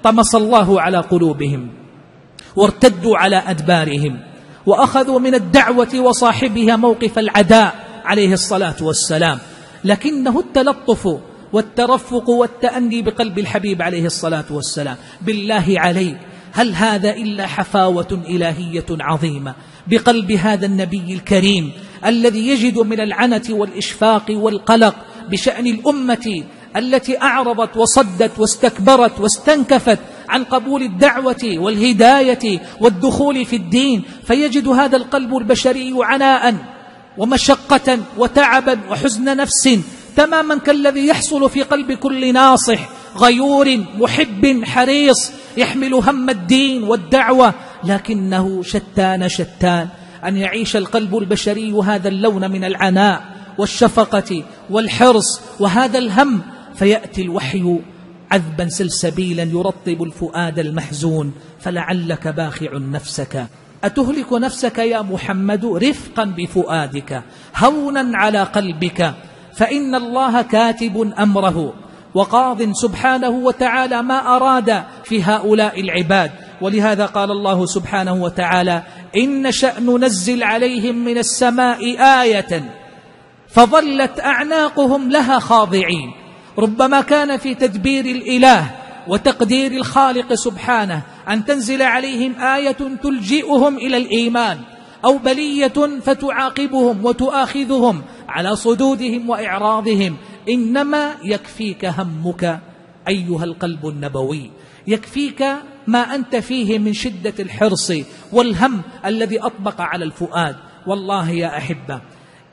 طمس الله على قلوبهم وارتدوا على أدبارهم وأخذوا من الدعوة وصاحبها موقف العداء عليه الصلاة والسلام. لكنه التلطف والترفق والتأني بقلب الحبيب عليه الصلاة والسلام. بالله عليك هل هذا إلا حفاوة إلهية عظيمة بقلب هذا النبي الكريم الذي يجد من العنة والإشفاق والقلق بشأن الأمة التي أعرضت وصدت واستكبرت واستنكفت عن قبول الدعوة والهداية والدخول في الدين فيجد هذا القلب البشري عناء ومشقة وتعبا وحزن نفس تماما كالذي يحصل في قلب كل ناصح غيور محب حريص يحمل هم الدين والدعوة لكنه شتان شتان. أن يعيش القلب البشري هذا اللون من العناء والشفقة والحرص وهذا الهم فيأتي الوحي عذبا سلسبيلا يرطب الفؤاد المحزون فلعلك باخع نفسك. أتهلك نفسك يا محمد رفقا بفؤادك هونا على قلبك. فإن الله كاتب أمره وقاض سبحانه وتعالى ما أراد في هؤلاء العباد. ولهذا قال الله سبحانه وتعالى إن شأن ننزل عليهم من السماء آية فظلت أعناقهم لها خاضعين. ربما كان في تدبير الإله وتقدير الخالق سبحانه أن تنزل عليهم آية تلجئهم إلى الإيمان أو بلية فتعاقبهم وتؤاخذهم على صدودهم وإعراضهم. إنما يكفيك همك أيها القلب النبوي. يكفيك ما أنت فيه من شدة الحرص والهم الذي أطبق على الفؤاد. والله يا أحبة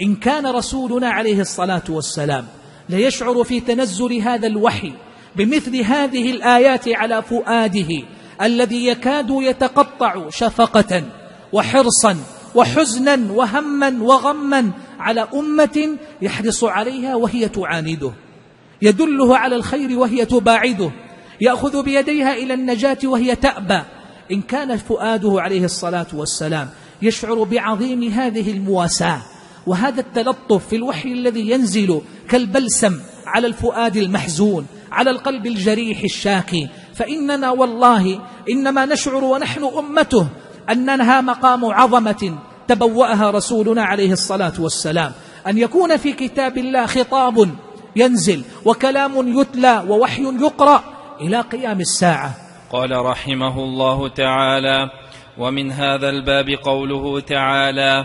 إن كان رسولنا عليه الصلاة والسلام ليشعر في تنزل هذا الوحي بمثل هذه الآيات على فؤاده الذي يكاد يتقطع شفقة وحرصا وحزنا وهما وغما على أمة يحرص عليها وهي تعانده. يدله على الخير وهي تباعده. يأخذ بيديها إلى النجاة وهي تأبى. إن كان فؤاده عليه الصلاة والسلام يشعر بعظيم هذه المواساة. وهذا التلطف في الوحي الذي ينزل كالبلسم على الفؤاد المحزون على القلب الجريح الشاكي فإننا والله إنما نشعر ونحن أمته أنها مقام عظمة تبوأها رسولنا عليه الصلاة والسلام. أن يكون في كتاب الله خطاب ينزل وكلام يتلى ووحي يقرأ إلى قيام الساعة. قال رحمه الله تعالى ومن هذا الباب قوله تعالى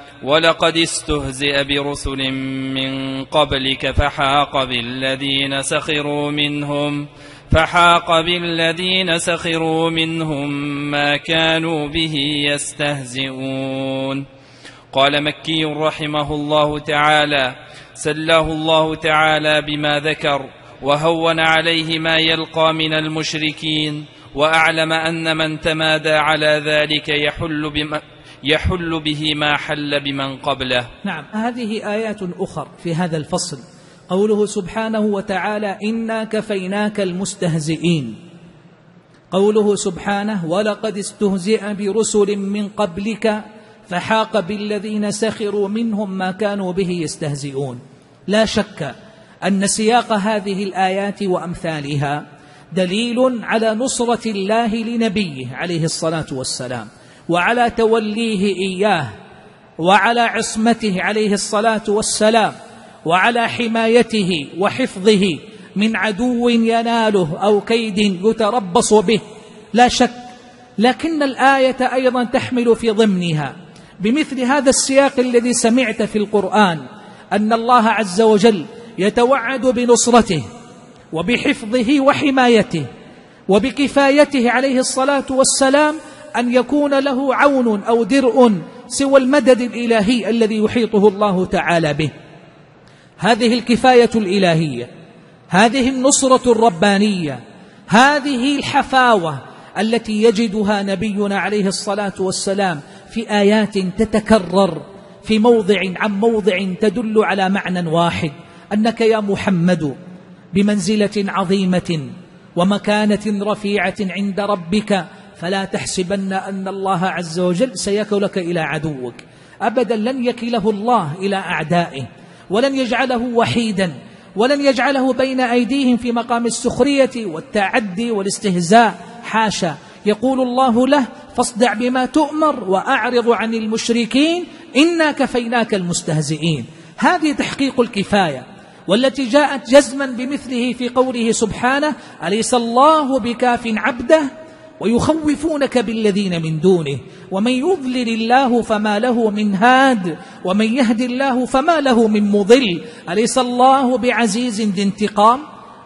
ولقد استهزئ برسل من قبلك فحاق بالذين سخروا منهم فحاق بالذين سخروا منهم ما كانوا به يستهزئون. قال مكي رحمه الله تعالى سلاه الله تعالى بما ذكر وهون عليه ما يلقى من المشركين وأعلم أن من تمادى على ذلك يحل بما يحل به ما حل بمن قبله. نعم هذه آيات أخر في هذا الفصل. قوله سبحانه وتعالى إنا كفيناك المستهزئين. قوله سبحانه ولقد استهزئ برسل من قبلك فحاق بالذين سخروا منهم ما كانوا به يستهزئون. لا شك أن سياق هذه الآيات وأمثالها دليل على نصرة الله لنبيه عليه الصلاة والسلام. وعلى توليه إياه وعلى عصمته عليه الصلاة والسلام وعلى حمايته وحفظه من عدو يناله أو كيد يتربص به. لا شك لكن الآية أيضا تحمل في ضمنها بمثل هذا السياق الذي سمعت في القرآن أن الله عز وجل يتوعد بنصرته وبحفظه وحمايته وبكفايته عليه الصلاة والسلام أن يكون له عون أو درء سوى المدد الإلهي الذي يحيطه الله تعالى به. هذه الكفاية الإلهية هذه النصرة الربانية هذه الحفاوة التي يجدها نبينا عليه الصلاة والسلام في آيات تتكرر في موضع عن موضع تدل على معنى واحد أنك يا محمد بمنزلة عظيمة ومكانة رفيعة عند ربك فلا تحسبن أن الله عز وجل سيكلك إلى عدوك. أبدا لن يكله الله إلى أعدائه ولن يجعله وحيدا ولن يجعله بين أيديهم في مقام السخرية والتعدي والاستهزاء. حاشا. يقول الله له فاصدع بما تؤمر وأعرض عن المشركين إنا كفيناك المستهزئين. هذه تحقيق الكفاية والتي جاءت جزما بمثله في قوله سبحانه أليس الله بكاف عبده؟ ويخوفونك بالذين من دونه. ومن يضلل الله فما له من هاد ومن يهد الله فما له من مضل. أليس الله بعزيز ذي انتقام؟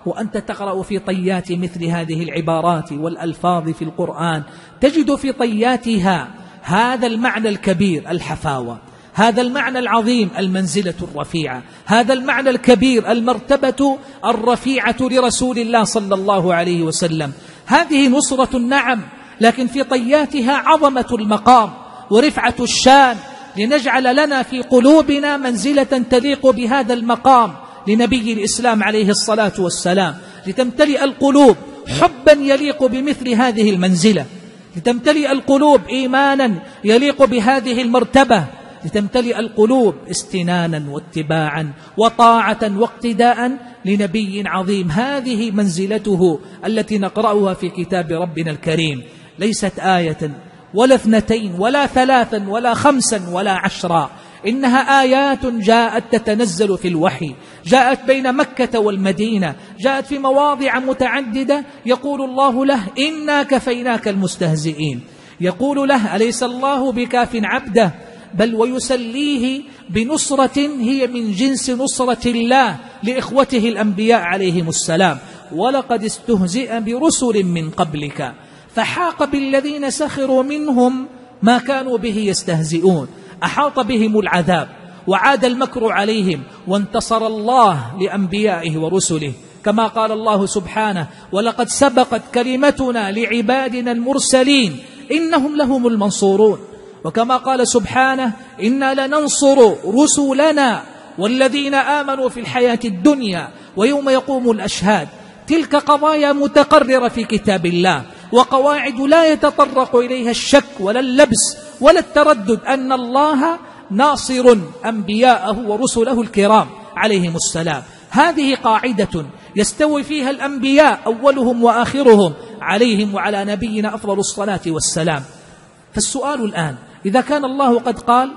وأنت تقرأ في طيات مثل هذه العبارات والألفاظ في القرآن. تجد في طياتها هذا المعنى الكبير الحفاوة. هذا المعنى العظيم المنزلة الرفيعة. هذا المعنى الكبير المرتبة الرفيعة لرسول الله صلى الله عليه وسلم. هذه نصرة النعم لكن في طياتها عظمة المقام ورفعة الشان لنجعل لنا في قلوبنا منزلة تليق بهذا المقام لنبي الإسلام عليه الصلاة والسلام. لتمتلئ القلوب حبا يليق بمثل هذه المنزلة. لتمتلئ القلوب إيمانا يليق بهذه المرتبة. لتمتلئ القلوب استنانا واتباعا وطاعة واقتداء لنبي عظيم. هذه منزلته التي نقرأها في كتاب ربنا الكريم. ليست آية ولا اثنتين ولا ثلاثا ولا خمسا ولا عشرا. إنها آيات جاءت تتنزل في الوحي. جاءت بين مكة والمدينة. جاءت في مواضع متعددة. يقول الله له إنا كفيناك المستهزئين. يقول له أليس الله بكاف عبده؟ بل ويسليه بنصرة هي من جنس نصرة الله لإخوته الأنبياء عليهم السلام. ولقد استهزئ برسل من قبلك فحاق بالذين سخروا منهم ما كانوا به يستهزئون. أحاط بهم العذاب وعاد المكر عليهم وانتصر الله لأنبيائه ورسله. كما قال الله سبحانه ولقد سبقت كلمتنا لعبادنا المرسلين إنهم لهم المنصورون. وكما قال سبحانه إنا لننصر رسلنا والذين آمنوا في الحياة الدنيا ويوم يقوم الأشهاد. تلك قضايا متقررة في كتاب الله وقواعد لا يتطرق إليها الشك ولا اللبس ولا التردد أن الله ناصر أنبياءه ورسله الكرام عليهم السلام. هذه قاعدة يستوي فيها الأنبياء أولهم وآخرهم عليهم وعلى نبينا أفضل الصلاة والسلام. فالسؤال الآن إذا كان الله قد قال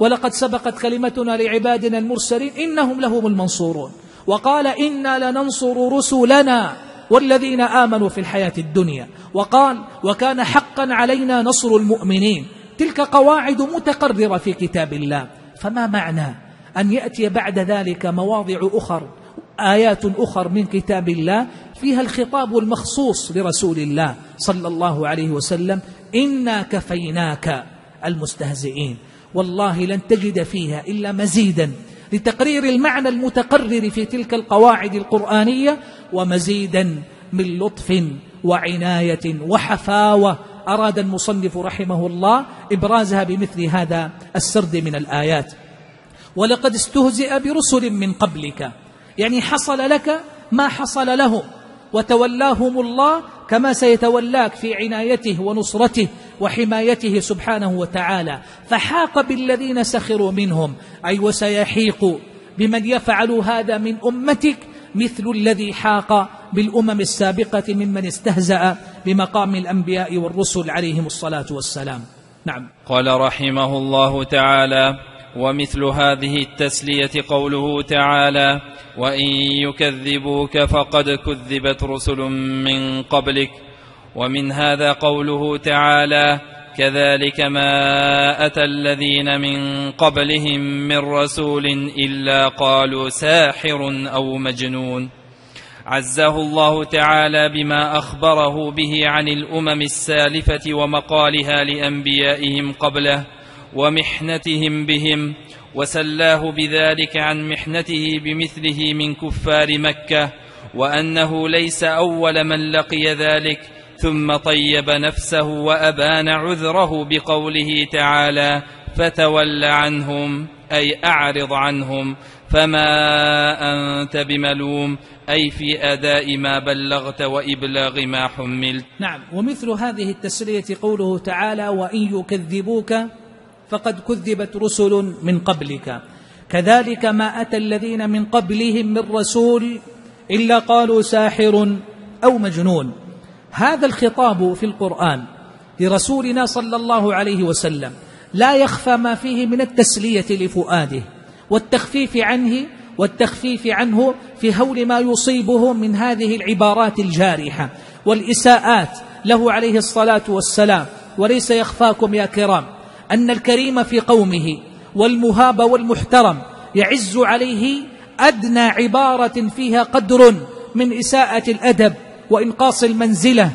ولقد سبقت كلمتنا لعبادنا المرسلين إنهم لهم المنصورون وقال إنا لننصر رسلنا والذين آمنوا في الحياة الدنيا وقال وكان حقا علينا نصر المؤمنين تلك قواعد متقررة في كتاب الله. فما معنى أن يأتي بعد ذلك مواضع أخر آيات أخر من كتاب الله فيها الخطاب المخصوص لرسول الله صلى الله عليه وسلم إنا كفيناك المستهزئين. والله لن تجد فيها إلا مزيدا. لتقرير المعنى المتقرر في تلك القواعد القرآنية ومزيدا من لطف وعناية وحفاوة أراد المصنف رحمه الله إبرازها بمثل هذا السرد من الآيات. ولقد استهزئ برسل من قبلك. يعني حصل لك ما حصل لهم وتولاهم الله كما سيتولاك في عنايته ونصرته وحمايته سبحانه وتعالى. فحاق بالذين سخروا منهم. أي وسيحيق بمن يفعل هذا من أمتك مثل الذي حاق بالأمم السابقة ممن استهزأ بمقام الأنبياء والرسل عليهم الصلاة والسلام. نعم. قال رحمه الله تعالى ومثل هذه التسلية قوله تعالى وإن يكذبوك فقد كذبت رسل من قبلك. ومن هذا قوله تعالى كذلك ما أتى الذين من قبلهم من رسول إلا قالوا ساحر أو مجنون. عزه الله تعالى بما أخبره به عن الأمم السالفة ومقالها لأنبيائهم قبله ومحنتهم بهم وسلاه بذلك عن محنته بمثله من كفار مكة وأنه ليس أول من لقي ذلك ثم طيب نفسه وأبان عذره بقوله تعالى فتول عنهم أي أعرض عنهم فما أنت بملوم أي في أداء ما بلغت وإبلاغ ما حملت. نعم ومثل هذه التسلية قوله تعالى وإن يكذبوك فقد كذبت رسل من قبلك. كذلك ما أتى الذين من قبلهم من رسول إلا قالوا ساحر أو مجنون. هذا الخطاب في القرآن لرسولنا صلى الله عليه وسلم. لا يخفى ما فيه من التسلية لفؤاده والتخفيف عنه والتخفيف عنه في هول ما يصيبه من هذه العبارات الجارحة والإساءات له عليه الصلاة والسلام. وليس يخفاكم يا كرام. أن الكريم في قومه والمهاب والمحترم يعز عليه أدنى عبارة فيها قدر من إساءة الأدب وإنقاص المنزلة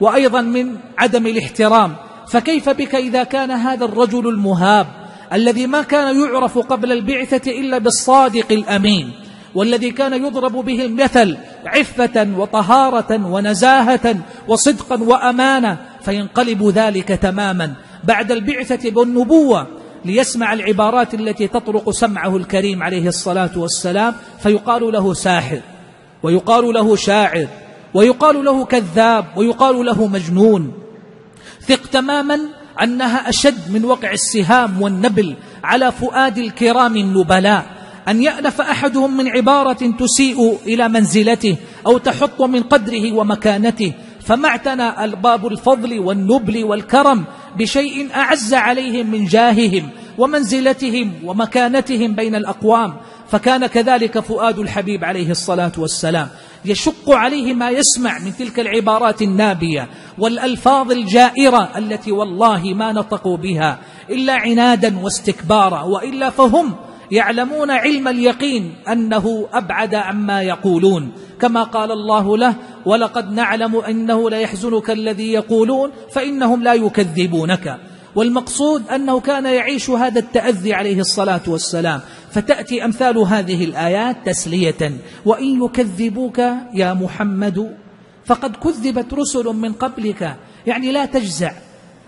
وأيضا من عدم الاحترام. فكيف بك إذا كان هذا الرجل المهاب الذي ما كان يعرف قبل البعثة إلا بالصادق الأمين والذي كان يضرب به المثل عفة وطهارة ونزاهة وصدقا وأمانة فينقلب ذلك تماما بعد البعثة بالنبوة ليسمع العبارات التي تطرق سمعه الكريم عليه الصلاة والسلام فيقال له ساحر ويقال له شاعر ويقال له كذاب ويقال له مجنون. ثق تماما أنها أشد من وقع السهام والنبل على فؤاد الكرام النبلاء. أن يألف أحدهم من عبارة تسيء إلى منزلته أو تحط من قدره ومكانته فما اعتنى الباب الفضل والنبل والكرم بشيء أعز عليهم من جاههم ومنزلتهم ومكانتهم بين الأقوام فكان كذلك فؤاد الحبيب عليه الصلاة والسلام يشق عليه ما يسمع من تلك العبارات النابية والألفاظ الجائرة التي والله ما نطقوا بها إلا عنادا واستكبارا وإلا فهم يعلمون علم اليقين أنه أبعد عما يقولون. كما قال الله له ولقد نعلم أنه ليحزنك الذي يقولون فإنهم لا يكذبونك. والمقصود أنه كان يعيش هذا التأذي عليه الصلاة والسلام. فتأتي أمثال هذه الآيات تسلية. وإن يكذبوك يا محمد فقد كذبت رسل من قبلك. يعني لا تجزع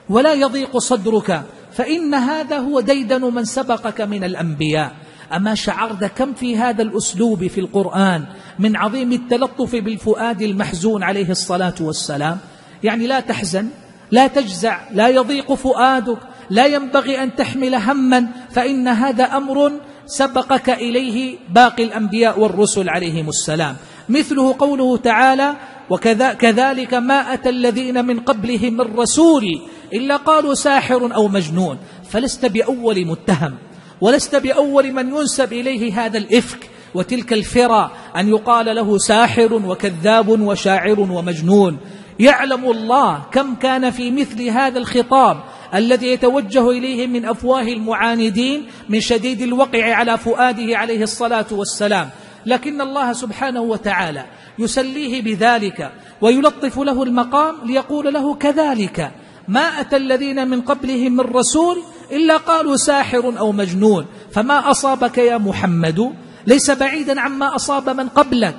ولا يضيق صدرك. فإن هذا هو ديدن من سبقك من الأنبياء. أما شعرت كم في هذا الأسلوب في القرآن من عظيم التلطف بالفؤاد المحزون عليه الصلاة والسلام؟ يعني لا تحزن لا تجزع لا يضيق فؤادك لا ينبغي أن تحمل هما فإن هذا أمر سبقك إليه باقي الأنبياء والرسل عليهم السلام. مثله قوله تعالى وكذلك ما أتى الذين من قبلهم من رسول إلا قالوا ساحر أو مجنون. فلست بأول متهم ولست بأول من ينسب إليه هذا الإفك. وتلك الفرى أن يقال له ساحر وكذاب وشاعر ومجنون. يعلم الله كم كان في مثل هذا الخطاب الذي يتوجه إليه من أفواه المعاندين من شديد الوقع على فؤاده عليه الصلاة والسلام. لكن الله سبحانه وتعالى يسليه بذلك ويلطف له المقام ليقول له كذلك. ما أتى الذين من قبلهم من رسول إلا قالوا ساحر أو مجنون. فما أصابك يا محمد؟ ليس بعيدا عما أصاب من قبلك.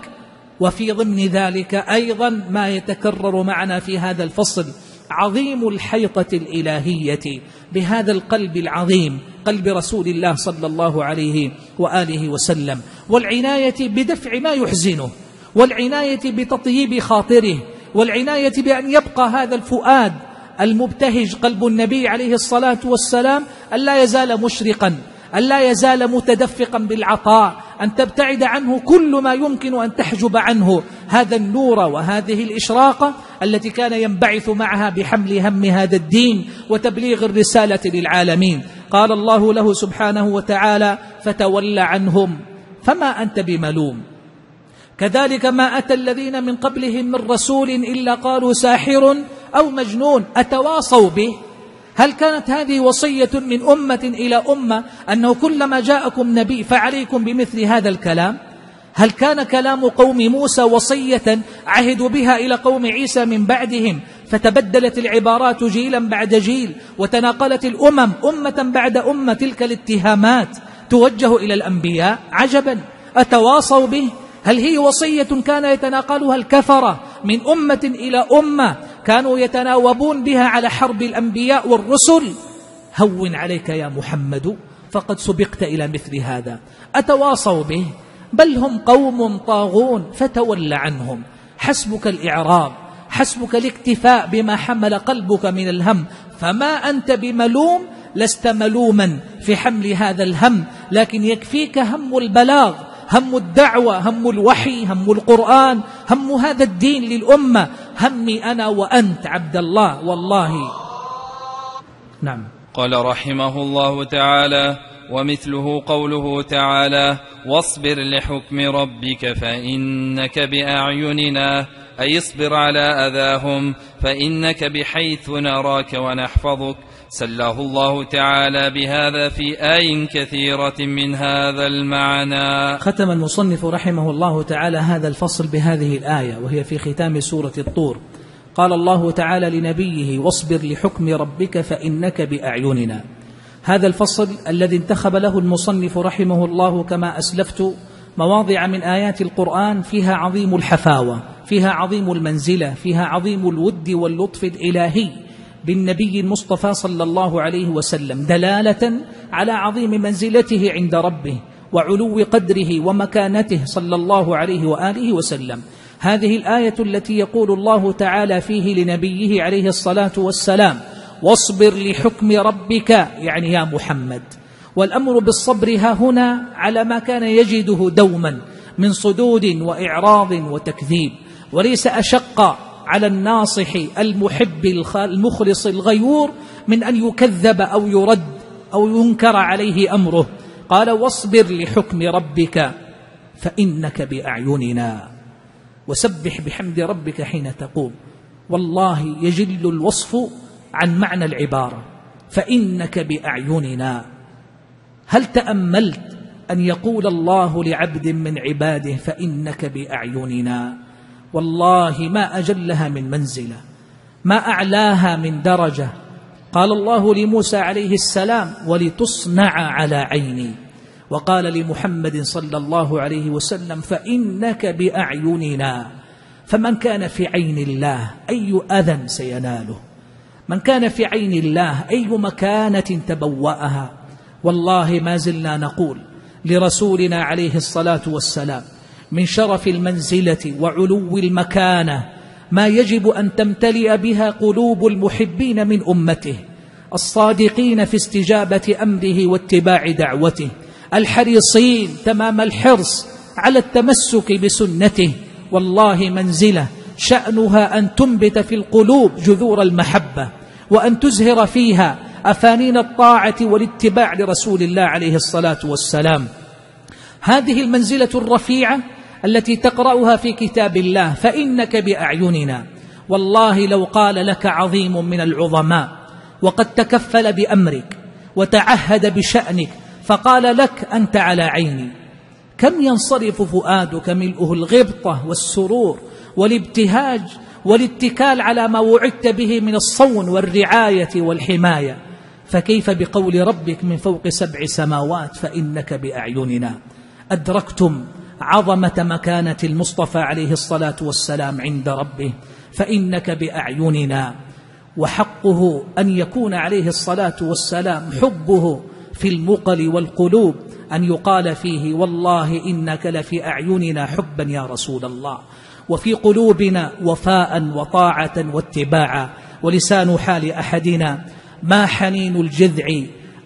وفي ضمن ذلك أيضا ما يتكرر معنا في هذا الفصل عظيم الحيطة الإلهية بهذا القلب العظيم قلب رسول الله صلى الله عليه وآله وسلم والعناية بدفع ما يحزنه. والعناية بتطييب خاطره والعناية بأن يبقى هذا الفؤاد المبتهج قلب النبي عليه الصلاة والسلام أن لا يزال مشرقا أن لا يزال متدفقا بالعطاء أن تبتعد عنه كل ما يمكن أن تحجب عنه. هذا النور وهذه الإشراقة التي كان ينبعث معها بحمل هم هذا الدين وتبليغ الرسالة للعالمين. قال الله له سبحانه وتعالى فتول عنهم فما أنت بملوم. كذلك ما أتى الذين من قبلهم من رسول إلا قالوا ساحر أو مجنون أتواصوا به. هل كانت هذه وصية من أمة إلى أمة أنه كلما جاءكم نبي فعليكم بمثل هذا الكلام؟ هل كان كلام قوم موسى وصية عهدوا بها إلى قوم عيسى من بعدهم فتبدلت العبارات جيلا بعد جيل وتناقلت الأمم أمة بعد أمة تلك الاتهامات توجه إلى الأنبياء عجبا أتواصوا به. هل هي وصية كان يتناقلها الكفرة من أمة إلى أمة كانوا يتناوبون بها على حرب الأنبياء والرسل؟ هون عليك يا محمد فقد سبقت إلى مثل هذا. أتواصوا به؟ بل هم قوم طاغون فتول عنهم. حسبك الإعراب حسبك الاكتفاء بما حمل قلبك من الهم. فما أنت بملوم لست ملوما في حمل هذا الهم لكن يكفيك هم البلاغ. هم الدعوة هم الوحي هم القرآن هم هذا الدين للأمة. همي أنا وأنت عبد الله والله. نعم. قال رحمه الله تعالى ومثله قوله تعالى واصبر لحكم ربك فإنك بأعيننا أي اصبر على أذاهم فإنك بحيث نراك ونحفظك. سلاه الله تعالى بهذا في آي كثيرة من هذا المعنى. ختم المصنف رحمه الله تعالى هذا الفصل بهذه الآية وهي في ختام سورة الطور. قال الله تعالى لنبيه واصبر لحكم ربك فإنك بأعيننا. هذا الفصل الذي انتخب له المصنف رحمه الله كما أسلفت مواضع من آيات القرآن فيها عظيم الحفاوة فيها عظيم المنزلة فيها عظيم الود واللطف الإلهي. بالنبي المصطفى صلى الله عليه وسلم دلالة على عظيم منزلته عند ربه وعلو قدره ومكانته صلى الله عليه وآله وسلم. هذه الآية التي يقول الله تعالى فيه لنبيه عليه الصلاة والسلام واصبر لحكم ربك يعني يا محمد. والأمر بالصبر ها هنا على ما كان يجده دوما من صدود وإعراض وتكذيب وليس أشق على الناصح المحب المخلص الغيور من أن يكذب أو يرد أو ينكر عليه أمره. قال واصبر لحكم ربك فإنك بأعيننا وسبح بحمد ربك حين تقوم. والله يجل الوصف عن معنى العبارة. فإنك بأعيننا. هل تأملت أن يقول الله لعبد من عباده فإنك بأعيننا؟ والله ما أجلها من منزلة ما أعلاها من درجة. قال الله لموسى عليه السلام ولتصنع على عيني. وقال لمحمد صلى الله عليه وسلم فإنك بأعيننا. فمن كان في عين الله أي أذى سيناله. من كان في عين الله أي مكانة تبوأها. والله ما زلنا نقول لرسولنا عليه الصلاة والسلام من شرف المنزلة وعلو المكانة ما يجب أن تمتلئ بها قلوب المحبين من أمته الصادقين في استجابة أمره واتباع دعوته الحريصين تمام الحرص على التمسك بسنته. والله منزلة شأنها أن تنبت في القلوب جذور المحبة وأن تزهر فيها أفانين الطاعة والاتباع لرسول الله عليه الصلاة والسلام. هذه المنزلة الرفيعة التي تقرأها في كتاب الله فإنك بأعيننا. والله لو قال لك عظيم من العظماء وقد تكفل بأمرك وتعهد بشأنك فقال لك أنت على عيني. كم ينصرف فؤادك ملؤه الغبطة والسرور والابتهاج والاتكال على ما وعدت به من الصون والرعاية والحماية؟ فكيف بقول ربك من فوق سبع سماوات فإنك بأعيننا؟ أدركتم عظمة مكانة المصطفى عليه الصلاة والسلام عند ربه فإنك بأعيننا. وحقه أن يكون عليه الصلاة والسلام حبه في المقل والقلوب أن يقال فيه والله إنك لفي أعيننا حبا يا رسول الله. وفي قلوبنا وفاء وطاعة واتباعا. ولسان حال أحدنا ما حنين الجذع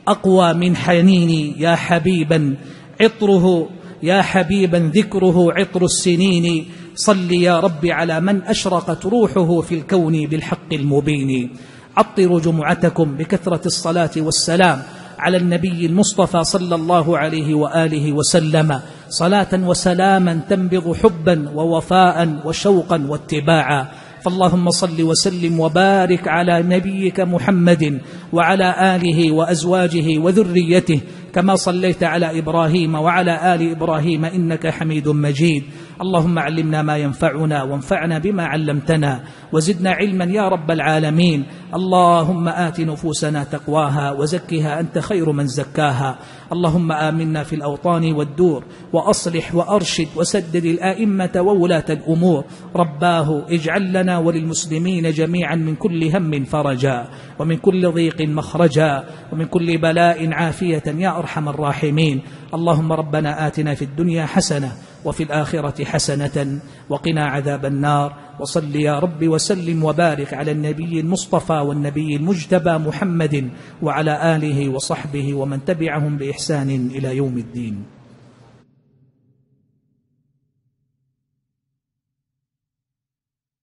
أقوى من حنيني يا حبيبا. عطره يا حبيبا ذكره عطر السنين. صل يا رب على من أشرقت روحه في الكون بالحق المبين. عطروا جمعتكم بكثرة الصلاة والسلام على النبي المصطفى صلى الله عليه وآله وسلم. صلاة وسلاما تنبض حبا ووفاء وشوقا واتباعا. فاللهم صل وسلم وبارك على نبيك محمد وعلى آله وأزواجه وذريته كما صليت على إبراهيم وعلى آل إبراهيم إنك حميد مجيد. اللهم علمنا ما ينفعنا وانفعنا بما علمتنا وزدنا علما يا رب العالمين. اللهم آت نفوسنا تقواها وزكها أنت خير من زكاها. اللهم آمنا في الأوطان والدور وأصلح وأرشد وسدد الآئمة وولاة الأمور. رباه اجعل لنا وللمسلمين جميعا من كل هم فرجا. ومن كل ضيق مخرجا ومن كل بلاء عافية يا أرحم الراحمين. اللهم ربنا آتنا في الدنيا حسنة وفي الآخرة حسنة وقنا عذاب النار. وصل يا رب وسلم وبارك على النبي المصطفى والنبي المجتبى محمد وعلى آله وصحبه ومن تبعهم بإحسان إلى يوم الدين.